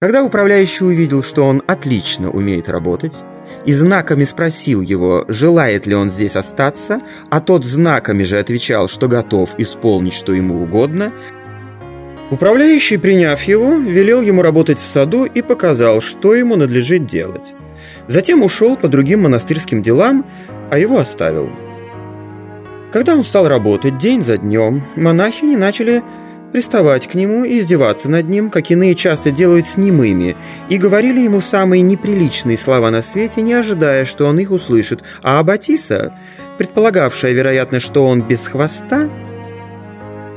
Когда управляющий увидел, что он отлично умеет работать, и знаками спросил его, желает ли он здесь остаться, а тот знаками же отвечал, что готов исполнить, что ему угодно, управляющий, приняв его, велел ему работать в саду и показал, что ему надлежит делать. Затем ушел по другим монастырским делам, а его оставил. Когда он стал работать день за днем, монахини начали приставать к нему и издеваться над ним, как иные часто делают с немыми, и говорили ему самые неприличные слова на свете, не ожидая, что он их услышит, а Аббатиса, предполагавшая, вероятно, что он без хвоста,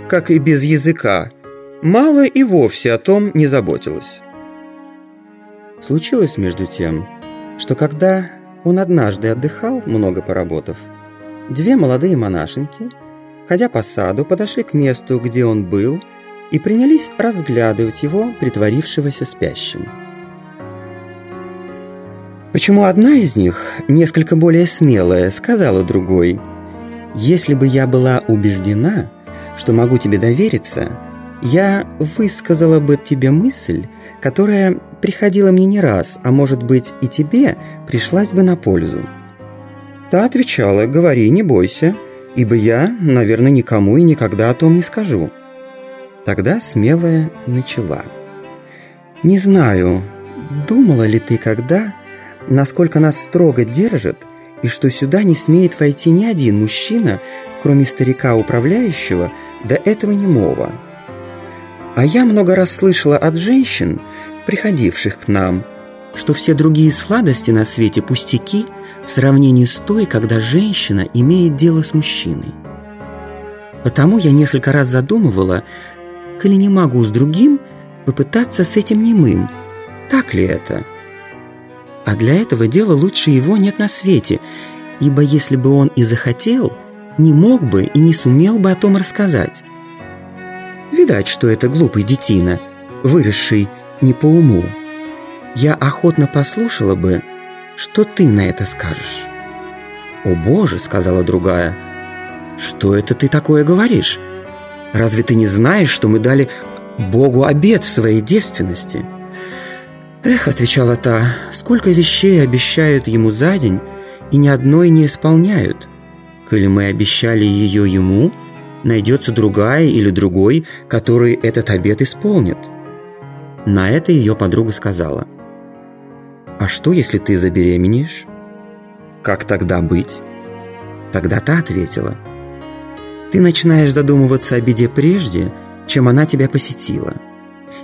как и без языка, мало и вовсе о том не заботилась. Случилось между тем, что когда он однажды отдыхал, много поработав, две молодые монашенки – ходя по саду, подошли к месту, где он был, и принялись разглядывать его, притворившегося спящим. Почему одна из них, несколько более смелая, сказала другой, «Если бы я была убеждена, что могу тебе довериться, я высказала бы тебе мысль, которая приходила мне не раз, а может быть и тебе пришлась бы на пользу». Та отвечала, «Говори, не бойся, ибо я, наверное, никому и никогда о том не скажу». Тогда смелая начала. «Не знаю, думала ли ты когда, насколько нас строго держат, и что сюда не смеет войти ни один мужчина, кроме старика-управляющего, до этого немого? А я много раз слышала от женщин, приходивших к нам, что все другие сладости на свете пустяки в сравнении с той, когда женщина имеет дело с мужчиной. Потому я несколько раз задумывала, коли не могу с другим, попытаться с этим немым. Так ли это? А для этого дела лучше его нет на свете, ибо если бы он и захотел, не мог бы и не сумел бы о том рассказать. Видать, что это глупый детина, выросший не по уму я охотно послушала бы, что ты на это скажешь». «О боже!» — сказала другая. «Что это ты такое говоришь? Разве ты не знаешь, что мы дали Богу обед в своей девственности?» «Эх», — отвечала та, — «сколько вещей обещают ему за день, и ни одной не исполняют. Коли мы обещали ее ему, найдется другая или другой, который этот обет исполнит». На это ее подруга сказала — «А что, если ты забеременеешь?» «Как тогда быть?» Тогда та ответила. «Ты начинаешь задумываться о беде прежде, чем она тебя посетила.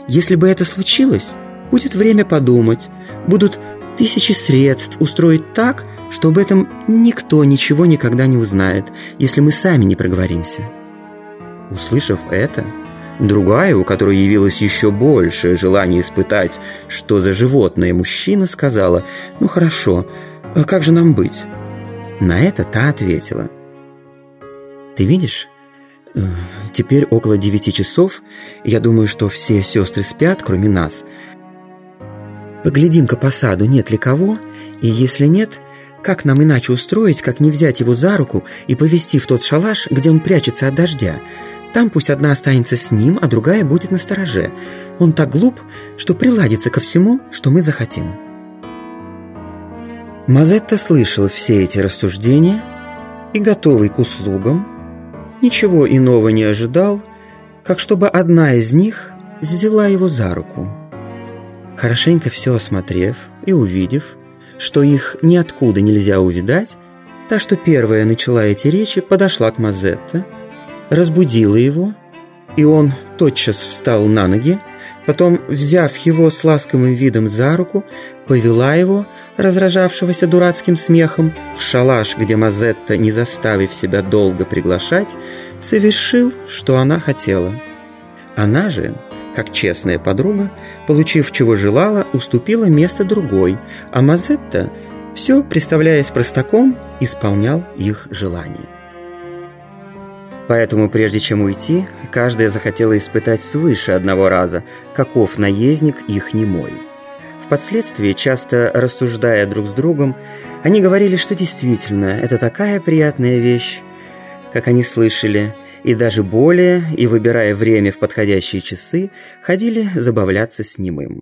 Если бы это случилось, будет время подумать, будут тысячи средств устроить так, что об этом никто ничего никогда не узнает, если мы сами не проговоримся». Услышав это, Другая, у которой явилось еще большее желание испытать, что за животное мужчина, сказала, «Ну хорошо, а как же нам быть?» На это та ответила, «Ты видишь, э, теперь около девяти часов, я думаю, что все сестры спят, кроме нас. Поглядим-ка по саду, нет ли кого, и если нет, как нам иначе устроить, как не взять его за руку и повести в тот шалаш, где он прячется от дождя?» Там пусть одна останется с ним, а другая будет на стороже. Он так глуп, что приладится ко всему, что мы захотим». Мазетта слышал все эти рассуждения и, готовый к услугам, ничего иного не ожидал, как чтобы одна из них взяла его за руку. Хорошенько все осмотрев и увидев, что их ниоткуда нельзя увидать, та, что первая начала эти речи, подошла к Мазетте, разбудила его, и он тотчас встал на ноги, потом, взяв его с ласковым видом за руку, повела его, разражавшегося дурацким смехом, в шалаш, где Мазетта, не заставив себя долго приглашать, совершил, что она хотела. Она же, как честная подруга, получив чего желала, уступила место другой, а Мазетта, все, представляясь простаком, исполнял их желания. Поэтому, прежде чем уйти, каждая захотела испытать свыше одного раза, каков наездник их немой. Впоследствии, часто рассуждая друг с другом, они говорили, что действительно это такая приятная вещь, как они слышали, и даже более, и, выбирая время в подходящие часы, ходили забавляться с немым.